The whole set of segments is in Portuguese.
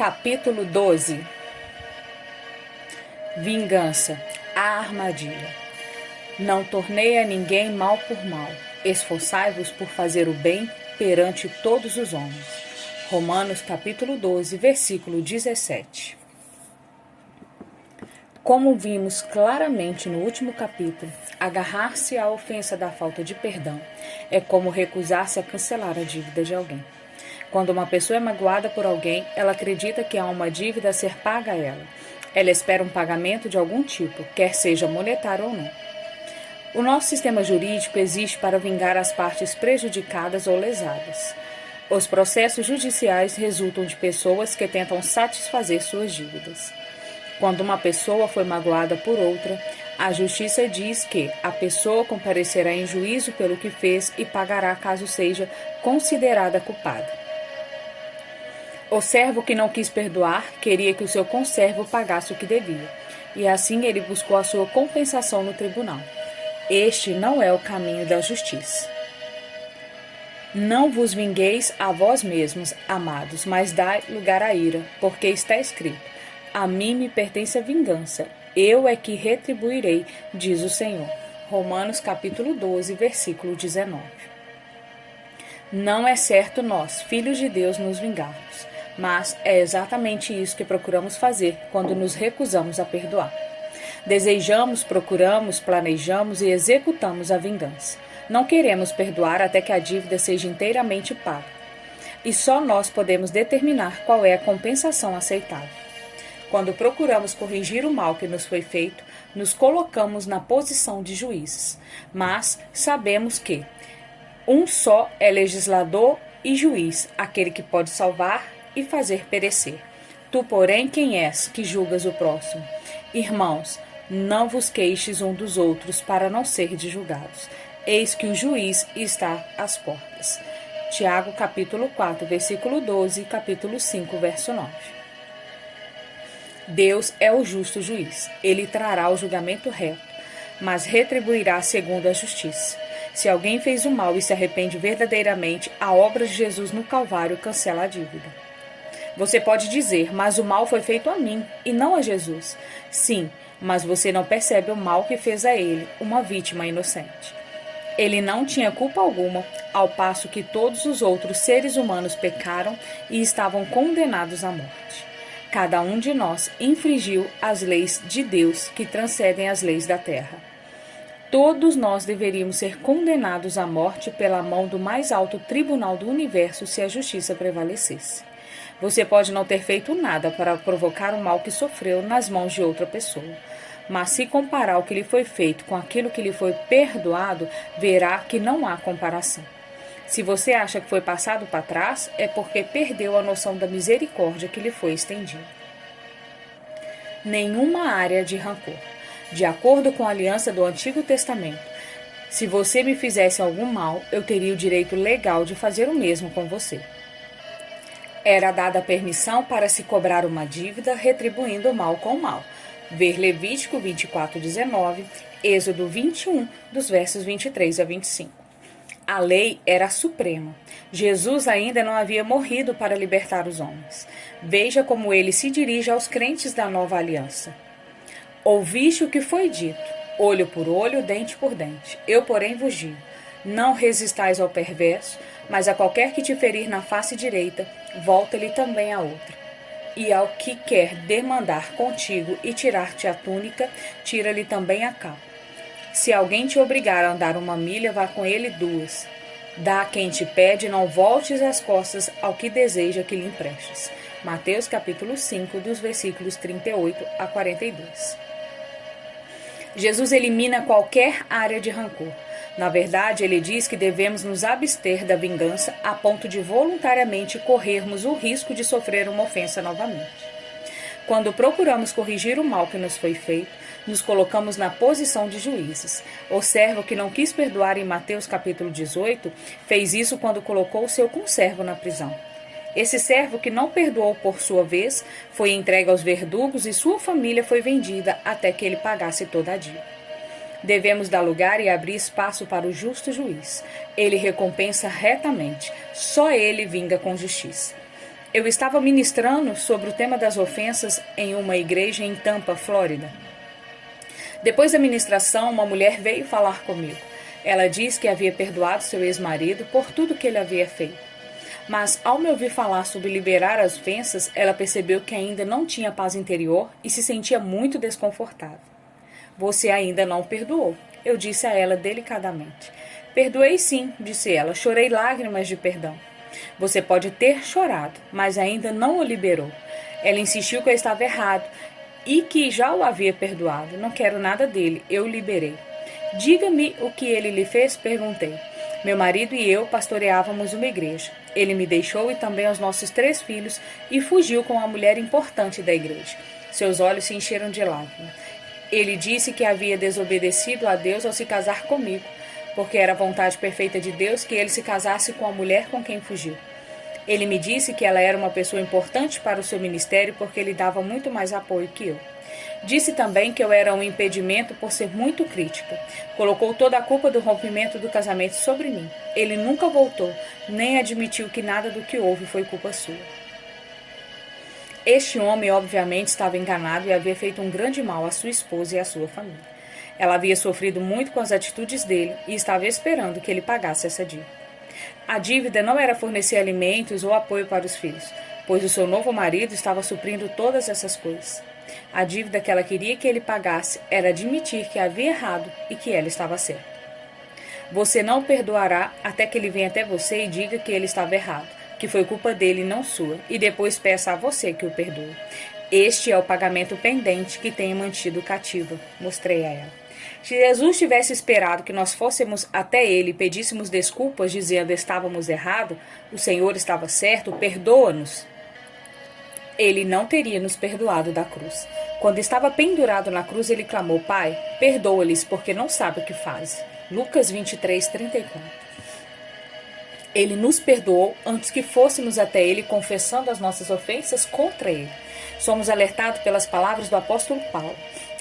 Capítulo 12 Vingança, a armadilha. Não tornei a ninguém mal por mal. Esforçai-vos por fazer o bem perante todos os homens. Romanos capítulo 12, versículo 17. Como vimos claramente no último capítulo, agarrar-se à ofensa da falta de perdão é como recusar-se a cancelar a dívida de alguém. Quando uma pessoa é magoada por alguém, ela acredita que há uma dívida a ser paga a ela. Ela espera um pagamento de algum tipo, quer seja monetário ou não. O nosso sistema jurídico existe para vingar as partes prejudicadas ou lesadas. Os processos judiciais resultam de pessoas que tentam satisfazer suas dívidas. Quando uma pessoa foi magoada por outra, a justiça diz que a pessoa comparecerá em juízo pelo que fez e pagará caso seja considerada culpada. O servo que não quis perdoar queria que o seu conservo pagasse o que devia, e assim ele buscou a sua compensação no tribunal. Este não é o caminho da justiça. Não vos vingueis a vós mesmos, amados, mas dai lugar à ira, porque está escrito: A mim me pertence a vingança, eu é que retribuirei, diz o Senhor. Romanos capítulo 12, versículo 19. Não é certo nós, filhos de Deus, nos vingarmos mas é exatamente isso que procuramos fazer quando nos recusamos a perdoar. Desejamos, procuramos, planejamos e executamos a vingança. Não queremos perdoar até que a dívida seja inteiramente paga. E só nós podemos determinar qual é a compensação aceitável. Quando procuramos corrigir o mal que nos foi feito, nos colocamos na posição de juízes. Mas sabemos que um só é legislador e juiz, aquele que pode salvar e fazer perecer. Tu, porém, quem és que julgas o próximo? Irmãos, não vos queixes um dos outros para não serdes julgados. Eis que o juiz está às portas. Tiago capítulo 4, versículo 12 e capítulo 5, verso 9. Deus é o justo juiz. Ele trará o julgamento reto, mas retribuirá segundo a justiça. Se alguém fez o mal e se arrepende verdadeiramente, a obra de Jesus no Calvário cancela a dívida. Você pode dizer, mas o mal foi feito a mim e não a Jesus. Sim, mas você não percebe o mal que fez a ele, uma vítima inocente. Ele não tinha culpa alguma, ao passo que todos os outros seres humanos pecaram e estavam condenados à morte. Cada um de nós infringiu as leis de Deus que transcendem as leis da terra. Todos nós deveríamos ser condenados à morte pela mão do mais alto tribunal do universo se a justiça prevalecesse. Você pode não ter feito nada para provocar o mal que sofreu nas mãos de outra pessoa. Mas se comparar o que lhe foi feito com aquilo que lhe foi perdoado, verá que não há comparação. Se você acha que foi passado para trás, é porque perdeu a noção da misericórdia que lhe foi estendida. Nenhuma área de rancor. De acordo com a aliança do Antigo Testamento, se você me fizesse algum mal, eu teria o direito legal de fazer o mesmo com você. Era dada permissão para se cobrar uma dívida, retribuindo o mal com o mal. Ver Levítico 24, 19, Êxodo 21, dos versos 23 a 25. A lei era suprema. Jesus ainda não havia morrido para libertar os homens. Veja como ele se dirige aos crentes da nova aliança. Ouviste o que foi dito, olho por olho, dente por dente. Eu, porém, vos digo: não resistais ao perverso, mas a qualquer que te ferir na face direita, volta-lhe também a outra. E ao que quer demandar contigo e tirar-te a túnica, tira-lhe também a capa. Se alguém te obrigar a andar uma milha, vá com ele duas. Dá a quem te pede, não voltes as costas ao que deseja que lhe emprestes. Mateus capítulo 5, dos versículos 38 a 42. Jesus elimina qualquer área de rancor. Na verdade, ele diz que devemos nos abster da vingança a ponto de voluntariamente corrermos o risco de sofrer uma ofensa novamente. Quando procuramos corrigir o mal que nos foi feito, nos colocamos na posição de juízes. O servo que não quis perdoar em Mateus capítulo 18 fez isso quando colocou seu conservo na prisão. Esse servo que não perdoou por sua vez foi entregue aos verdugos e sua família foi vendida até que ele pagasse toda a dívida. Devemos dar lugar e abrir espaço para o justo juiz. Ele recompensa retamente, só ele vinga com justiça. Eu estava ministrando sobre o tema das ofensas em uma igreja em Tampa, Flórida. Depois da ministração, uma mulher veio falar comigo. Ela disse que havia perdoado seu ex-marido por tudo que ele havia feito. Mas, ao me ouvir falar sobre liberar as ofensas, ela percebeu que ainda não tinha paz interior e se sentia muito desconfortável. Você ainda não perdoou, eu disse a ela delicadamente. Perdoei sim, disse ela, chorei lágrimas de perdão. Você pode ter chorado, mas ainda não o liberou. Ela insistiu que eu estava errado e que já o havia perdoado. Não quero nada dele, eu o liberei. Diga-me o que ele lhe fez? perguntei. Meu marido e eu pastoreávamos uma igreja. Ele me deixou e também os nossos três filhos e fugiu com uma mulher importante da igreja. Seus olhos se encheram de lágrimas. Ele disse que havia desobedecido a Deus ao se casar comigo porque era vontade perfeita de Deus que ele se casasse com a mulher com quem fugiu. Ele me disse que ela era uma pessoa importante para o seu ministério porque ele dava muito mais apoio que eu. Disse também que eu era um impedimento por ser muito crítica. Colocou toda a culpa do rompimento do casamento sobre mim. Ele nunca voltou, nem admitiu que nada do que houve foi culpa sua. Este homem, obviamente, estava enganado e havia feito um grande mal à sua esposa e à sua família. Ela havia sofrido muito com as atitudes dele e estava esperando que ele pagasse essa dívida. A dívida não era fornecer alimentos ou apoio para os filhos, pois o seu novo marido estava suprindo todas essas coisas. A dívida que ela queria que ele pagasse era admitir que havia errado e que ela estava certa. Você não perdoará até que ele venha até você e diga que ele estava errado, que foi culpa dele não sua, e depois peça a você que o perdoe. Este é o pagamento pendente que tem mantido cativa, mostrei a ela. Se Jesus tivesse esperado que nós fôssemos até ele e pedíssemos desculpas, dizendo estávamos errados, o Senhor estava certo, perdoa-nos, ele não teria nos perdoado da cruz. Quando estava pendurado na cruz, ele clamou: Pai, perdoa-lhes, porque não sabem o que fazem. Lucas 23, 34. Ele nos perdoou antes que fôssemos até ele confessando as nossas ofensas contra ele. Somos alertados pelas palavras do apóstolo Paulo.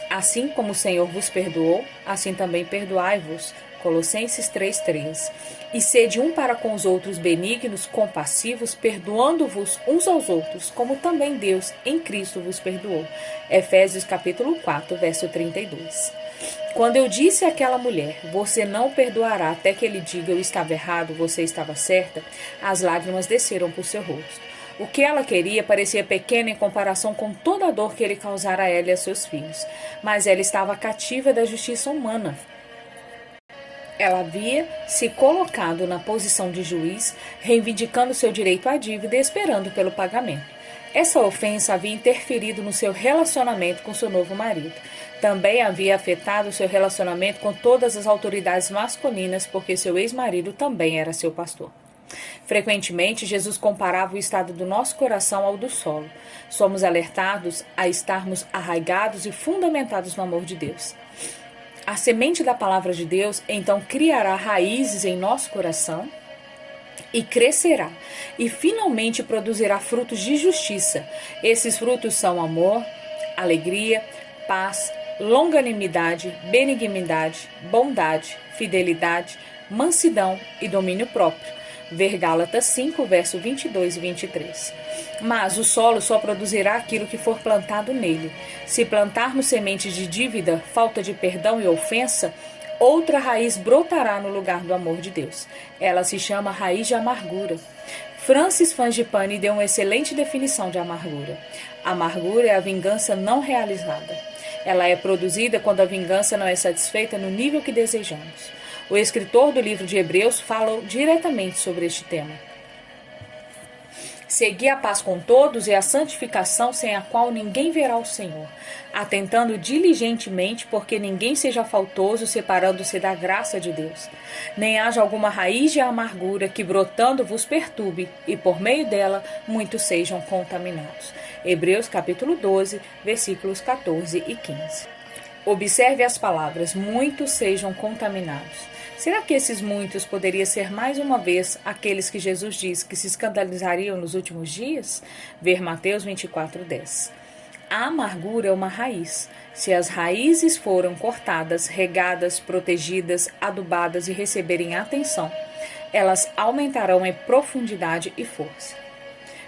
Assim como o Senhor vos perdoou, assim também perdoai-vos. Colossenses 3:3. E sede um para com os outros benignos, compassivos, perdoando-vos uns aos outros, como também Deus em Cristo vos perdoou. Efésios capítulo 4, verso 32. Quando eu disse àquela mulher, você não perdoará até que ele diga eu estava errado, você estava certa, as lágrimas desceram por seu rosto. O que ela queria parecia pequeno em comparação com toda a dor que ele causara a ela e a seus filhos, mas ela estava cativa da justiça humana. Ela havia se colocado na posição de juiz, reivindicando seu direito à dívida e esperando pelo pagamento. Essa ofensa havia interferido no seu relacionamento com seu novo marido. Também havia afetado seu relacionamento com todas as autoridades masculinas, porque seu ex-marido também era seu pastor. Frequentemente, Jesus comparava o estado do nosso coração ao do solo. Somos alertados a estarmos arraigados e fundamentados no amor de Deus. A semente da palavra de Deus então criará raízes em nosso coração e crescerá, e finalmente produzirá frutos de justiça. Esses frutos são amor, alegria, paz, longanimidade, benignidade, bondade, fidelidade, mansidão e domínio próprio Ver Gálatas 5, verso 22 e 23. Mas o solo só produzirá aquilo que for plantado nele. Se plantarmos sementes de dívida, falta de perdão e ofensa, outra raiz brotará no lugar do amor de Deus. Ela se chama raiz de amargura. Francis Frangipane deu uma excelente definição de amargura. Amargura é a vingança não realizada. Ela é produzida quando a vingança não é satisfeita no nível que desejamos. O escritor do livro de Hebreus fala diretamente sobre este tema. Segui a paz com todos e a santificação sem a qual ninguém verá o Senhor, atentando diligentemente porque ninguém seja faltoso separando-se da graça de Deus, nem haja alguma raiz de amargura que brotando vos perturbe e por meio dela muitos sejam contaminados. Hebreus capítulo 12, versículos 14 e 15. Observe as palavras: muitos sejam contaminados. Será que esses muitos poderiam ser mais uma vez aqueles que Jesus diz que se escandalizariam nos últimos dias? Ver Mateus 24, 10. A amargura é uma raiz. Se as raízes foram cortadas, regadas, protegidas, adubadas e receberem atenção, elas aumentarão em profundidade e força.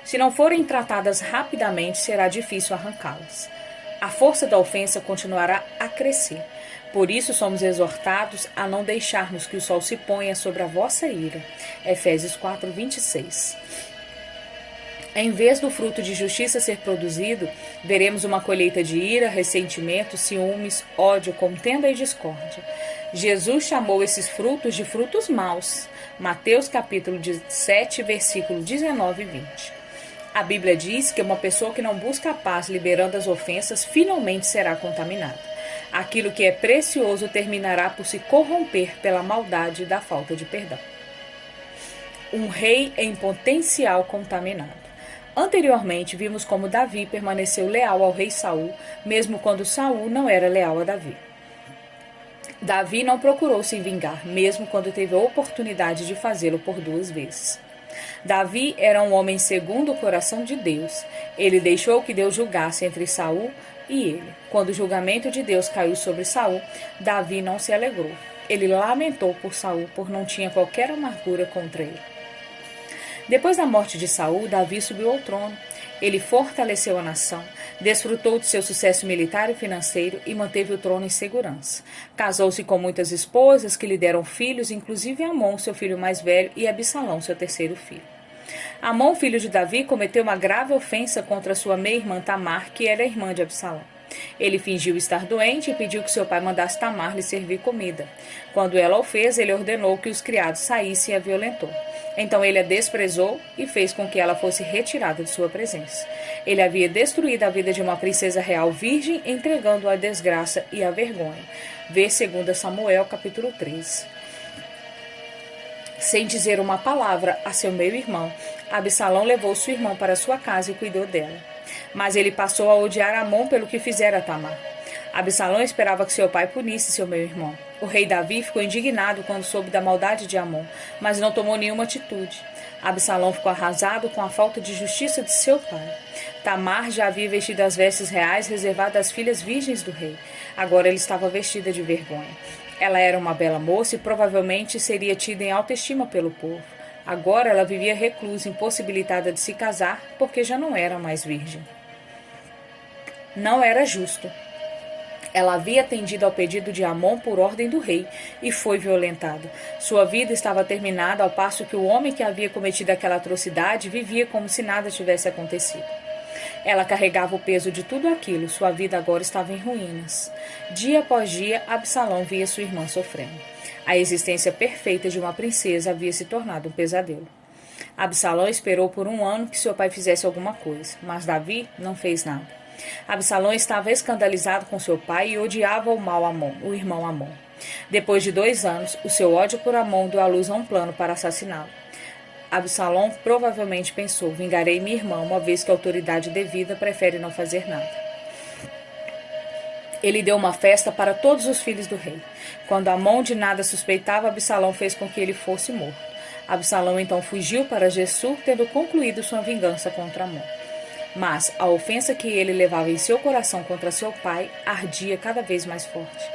Se não forem tratadas rapidamente, será difícil arrancá-las. A força da ofensa continuará a crescer. Por isso somos exortados a não deixarmos que o sol se ponha sobre a vossa ira. Efésios 4, 26. Em vez do fruto de justiça ser produzido, veremos uma colheita de ira, ressentimento, ciúmes, ódio, contenda e discórdia. Jesus chamou esses frutos de frutos maus. Mateus capítulo 7, versículo 19 e 20. A Bíblia diz que uma pessoa que não busca a paz liberando as ofensas finalmente será contaminada. Aquilo que é precioso terminará por se corromper pela maldade da falta de perdão. Um rei em potencial contaminado. Anteriormente, vimos como Davi permaneceu leal ao rei Saul, mesmo quando Saul não era leal a Davi. Davi não procurou se vingar, mesmo quando teve a oportunidade de fazê-lo por duas vezes. Davi era um homem segundo o coração de Deus. Ele deixou que Deus julgasse entre Saul e ele. Quando o julgamento de Deus caiu sobre Saul, Davi não se alegrou. Ele lamentou por Saul, por não tinha qualquer amargura contra ele. Depois da morte de Saul, Davi subiu ao trono. Ele fortaleceu a nação, desfrutou de seu sucesso militar e financeiro e manteve o trono em segurança. Casou-se com muitas esposas que lhe deram filhos, inclusive Amon, seu filho mais velho, e Absalão, seu terceiro filho. Amon, filho de Davi, cometeu uma grave ofensa contra sua meia-irmã Tamar, que era irmã de Absalão. Ele fingiu estar doente e pediu que seu pai mandasse Tamar lhe servir comida. Quando ela o fez, ele ordenou que os criados saíssem e a violentou. Então ele a desprezou e fez com que ela fosse retirada de sua presença. Ele havia destruído a vida de uma princesa real virgem, entregando-a à desgraça e à vergonha. Vê 2 Samuel, capítulo 13. Sem dizer uma palavra a seu meio-irmão, Absalão levou sua irmã para sua casa e cuidou dela. Mas ele passou a odiar Amon pelo que fizera Tamar. Absalão esperava que seu pai punisse seu meio-irmão. O rei Davi ficou indignado quando soube da maldade de Amon, mas não tomou nenhuma atitude. Absalão ficou arrasado com a falta de justiça de seu pai. Tamar já havia vestido as vestes reais reservadas às filhas virgens do rei. Agora ele estava vestida de vergonha. Ela era uma bela moça e provavelmente seria tida em alta estima pelo povo. Agora ela vivia reclusa, impossibilitada de se casar, porque já não era mais virgem. Não era justo. Ela havia atendido ao pedido de Amon por ordem do rei e foi violentada. Sua vida estava terminada ao passo que o homem que havia cometido aquela atrocidade vivia como se nada tivesse acontecido. Ela carregava o peso de tudo aquilo, sua vida agora estava em ruínas. Dia após dia, Absalão via sua irmã sofrendo. A existência perfeita de uma princesa havia se tornado um pesadelo. Absalão esperou por um ano que seu pai fizesse alguma coisa, mas Davi não fez nada. Absalão estava escandalizado com seu pai e odiava o mal Amon, o irmão Amon. Depois de dois anos, o seu ódio por Amon deu à luz a um plano para assassiná-lo. Absalão provavelmente pensou: vingarei minha irmã, uma vez que a autoridade devida prefere não fazer nada. Ele deu uma festa para todos os filhos do rei. Quando Amon de nada suspeitava, Absalão fez com que ele fosse morto. Absalão então fugiu para Gessur, tendo concluído sua vingança contra Amon. Mas a ofensa que ele levava em seu coração contra seu pai ardia cada vez mais forte,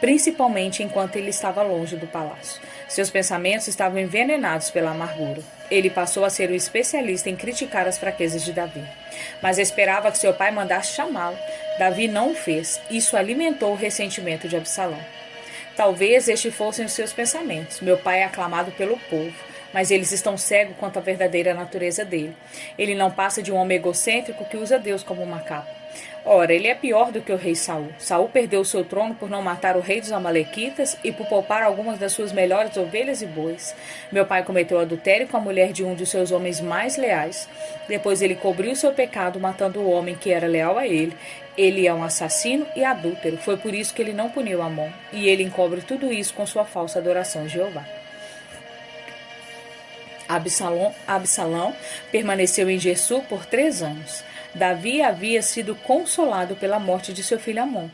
principalmente enquanto ele estava longe do palácio. Seus pensamentos estavam envenenados pela amargura. Ele passou a ser o especialista em criticar as fraquezas de Davi. Mas esperava que seu pai mandasse chamá-lo. Davi não o fez. Isso alimentou o ressentimento de Absalão. Talvez estes fossem os seus pensamentos. Meu pai é aclamado pelo povo mas eles estão cegos quanto à verdadeira natureza dele. Ele não passa de um homem egocêntrico que usa Deus como uma capa. Ora, ele é pior do que o rei Saul. Saul perdeu seu trono por não matar o rei dos amalequitas e por poupar algumas das suas melhores ovelhas e bois. Meu pai cometeu adultério com a mulher de um de seus homens mais leais. Depois ele cobriu seu pecado matando o homem que era leal a ele. Ele é um assassino e adúltero. Foi por isso que ele não puniu Amon. E ele encobre tudo isso com sua falsa adoração a Jeová. Absalão, Absalão permaneceu em Gessu por três anos. Davi havia sido consolado pela morte de seu filho Amon.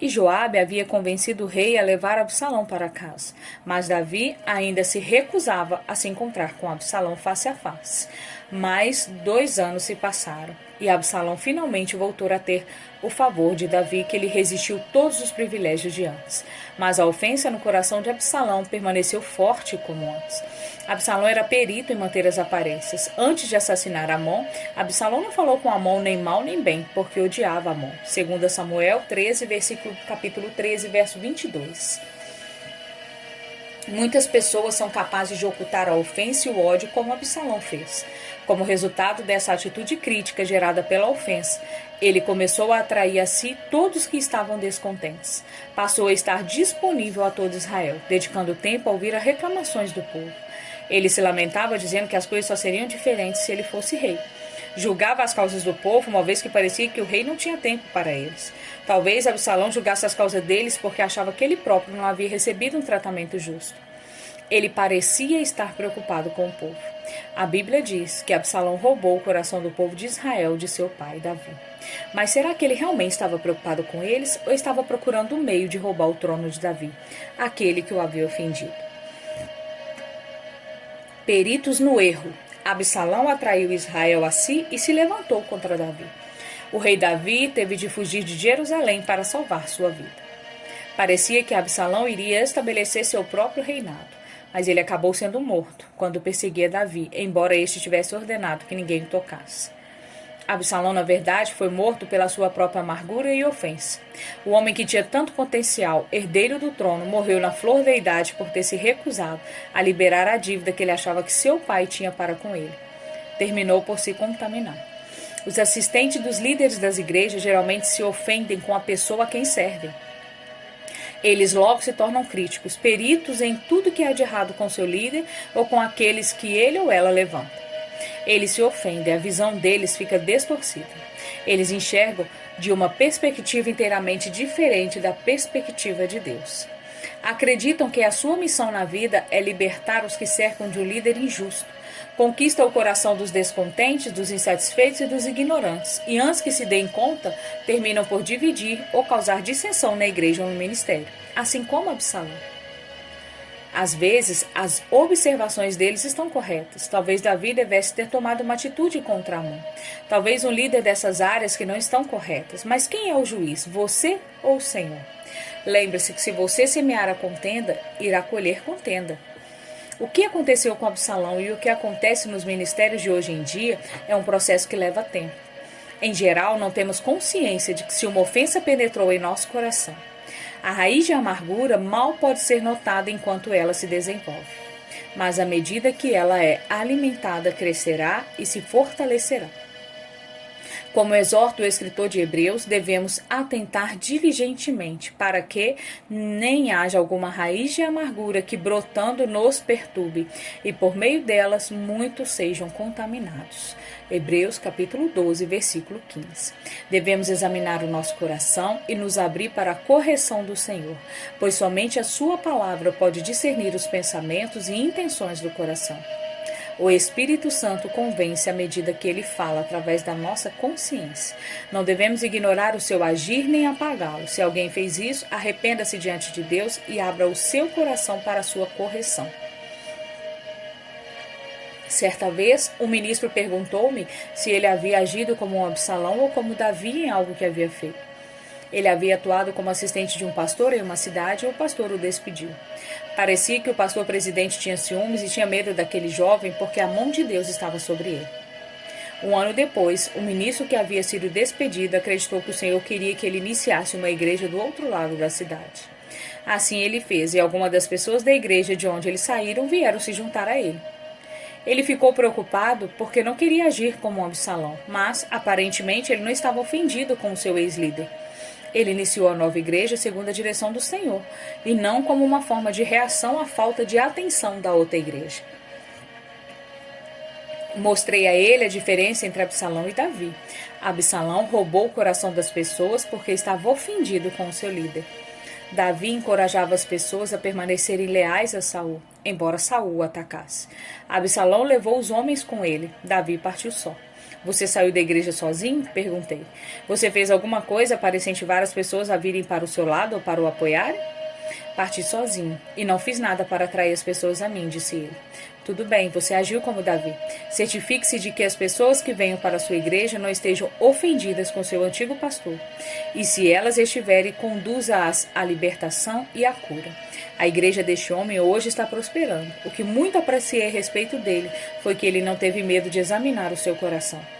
E Joabe havia convencido o rei a levar Absalão para casa, mas Davi ainda se recusava a se encontrar com Absalão face a face. Mais dois anos se passaram. E Absalão finalmente voltou a ter o favor de Davi, que lhe resistiu todos os privilégios de antes. Mas a ofensa no coração de Absalão permaneceu forte como antes. Absalão era perito em manter as aparências. Antes de assassinar Amon, Absalão não falou com Amon nem mal nem bem, porque odiava Amon. Segundo Samuel 13, versículo, capítulo 13, verso 22. Muitas pessoas são capazes de ocultar a ofensa e o ódio como Absalão fez. Como resultado dessa atitude crítica gerada pela ofensa, ele começou a atrair a si todos que estavam descontentes. Passou a estar disponível a todo Israel, dedicando tempo a ouvir as reclamações do povo. Ele se lamentava dizendo que as coisas só seriam diferentes se ele fosse rei. Julgava as causas do povo, uma vez que parecia que o rei não tinha tempo para eles. Talvez Absalão julgasse as causas deles porque achava que ele próprio não havia recebido um tratamento justo. Ele parecia estar preocupado com o povo. A Bíblia diz que Absalão roubou o coração do povo de Israel de seu pai Davi. Mas será que ele realmente estava preocupado com eles ou estava procurando um meio de roubar o trono de Davi, aquele que o havia ofendido? Peritos no erro. Absalão atraiu Israel a si e se levantou contra Davi. O rei Davi teve de fugir de Jerusalém para salvar sua vida. Parecia que Absalão iria estabelecer seu próprio reinado mas ele acabou sendo morto quando perseguia Davi, embora este tivesse ordenado que ninguém o tocasse. Absalão, na verdade, foi morto pela sua própria amargura e ofensa. O homem que tinha tanto potencial, herdeiro do trono, morreu na flor da idade por ter se recusado a liberar a dívida que ele achava que seu pai tinha para com ele. Terminou por se contaminar. Os assistentes dos líderes das igrejas geralmente se ofendem com a pessoa a quem servem. Eles logo se tornam críticos, peritos em tudo que há de errado com seu líder ou com aqueles que ele ou ela levanta. Eles se ofendem, a visão deles fica distorcida. Eles enxergam de uma perspectiva inteiramente diferente da perspectiva de Deus. Acreditam que a sua missão na vida é libertar os que cercam de um líder injusto. Conquista o coração dos descontentes, dos insatisfeitos e dos ignorantes, e antes que se deem conta, terminam por dividir ou causar dissensão na igreja ou no ministério, assim como Absalão. Às vezes, as observações deles estão corretas. Talvez Davi devesse ter tomado uma atitude contra Amon. Talvez um líder dessas áreas que não estão corretas. Mas quem é o juiz, você ou o Senhor? Lembre-se que se você semear a contenda, irá colher contenda. O que aconteceu com Absalão e o que acontece nos ministérios de hoje em dia é um processo que leva tempo. Em geral, não temos consciência de que se uma ofensa penetrou em nosso coração, a raiz de amargura mal pode ser notada enquanto ela se desenvolve. Mas à medida que ela é alimentada, crescerá e se fortalecerá. Como exorta o escritor de Hebreus, devemos atentar diligentemente para que nem haja alguma raiz de amargura que brotando nos perturbe, e por meio delas muitos sejam contaminados. Hebreus capítulo 12, versículo 15. Devemos examinar o nosso coração e nos abrir para a correção do Senhor, pois somente a sua palavra pode discernir os pensamentos e intenções do coração. O Espírito Santo convence à medida que ele fala através da nossa consciência. Não devemos ignorar o seu agir nem apagá-lo. Se alguém fez isso, arrependa-se diante de Deus e abra o seu coração para a sua correção. Certa vez, o ministro perguntou-me se ele havia agido como um Absalão ou como Davi em algo que havia feito. Ele havia atuado como assistente de um pastor em uma cidade e o pastor o despediu. Parecia que o pastor presidente tinha ciúmes e tinha medo daquele jovem porque a mão de Deus estava sobre ele. Um ano depois, o ministro que havia sido despedido acreditou que o Senhor queria que ele iniciasse uma igreja do outro lado da cidade. Assim ele fez, e algumas das pessoas da igreja de onde eles saíram vieram se juntar a ele. Ele ficou preocupado porque não queria agir como um Absalão, mas aparentemente ele não estava ofendido com o seu ex-líder. Ele iniciou a nova igreja segundo a direção do Senhor, e não como uma forma de reação à falta de atenção da outra igreja. Mostrei a ele a diferença entre Absalão e Davi. Absalão roubou o coração das pessoas porque estava ofendido com o seu líder. Davi encorajava as pessoas a permanecerem leais a Saul, embora Saul o atacasse. Absalão levou os homens com ele. Davi partiu só. Você saiu da igreja sozinho? Perguntei. Você fez alguma coisa para incentivar as pessoas a virem para o seu lado ou para o apoiarem? Parti sozinho e não fiz nada para atrair as pessoas a mim, disse ele. Tudo bem, você agiu como Davi. Certifique-se de que as pessoas que venham para a sua igreja não estejam ofendidas com seu antigo pastor. E se elas estiverem, conduza-as à libertação e à cura. A igreja deste homem hoje está prosperando. O que muito apreciei a respeito dele foi que ele não teve medo de examinar o seu coração.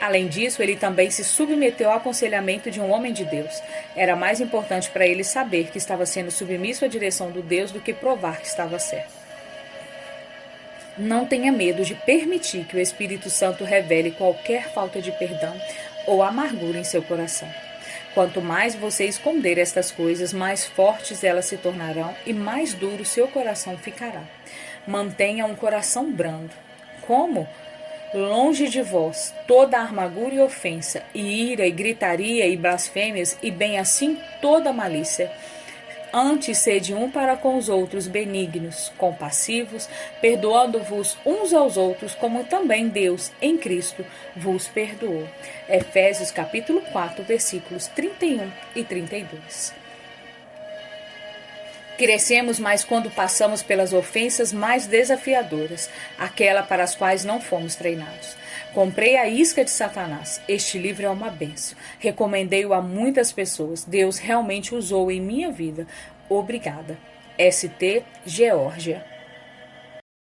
Além disso, ele também se submeteu ao aconselhamento de um homem de Deus. Era mais importante para ele saber que estava sendo submisso à direção do Deus do que provar que estava certo. Não tenha medo de permitir que o Espírito Santo revele qualquer falta de perdão ou amargura em seu coração. Quanto mais você esconder estas coisas, mais fortes elas se tornarão e mais duro seu coração ficará. Mantenha um coração brando. Como? Longe de vós toda amargura e ofensa, e ira, e gritaria, e blasfêmias, e bem assim toda malícia Antes sede um para com os outros benignos, compassivos, perdoando-vos uns aos outros, como também Deus, em Cristo, vos perdoou. Efésios capítulo 4, versículos 31 e 32. Crescemos mais quando passamos pelas ofensas mais desafiadoras, aquela para as quais não fomos treinados. Comprei a isca de Satanás. Este livro é uma benção. Recomendei-o a muitas pessoas. Deus realmente usou em minha vida. Obrigada. ST Geórgia.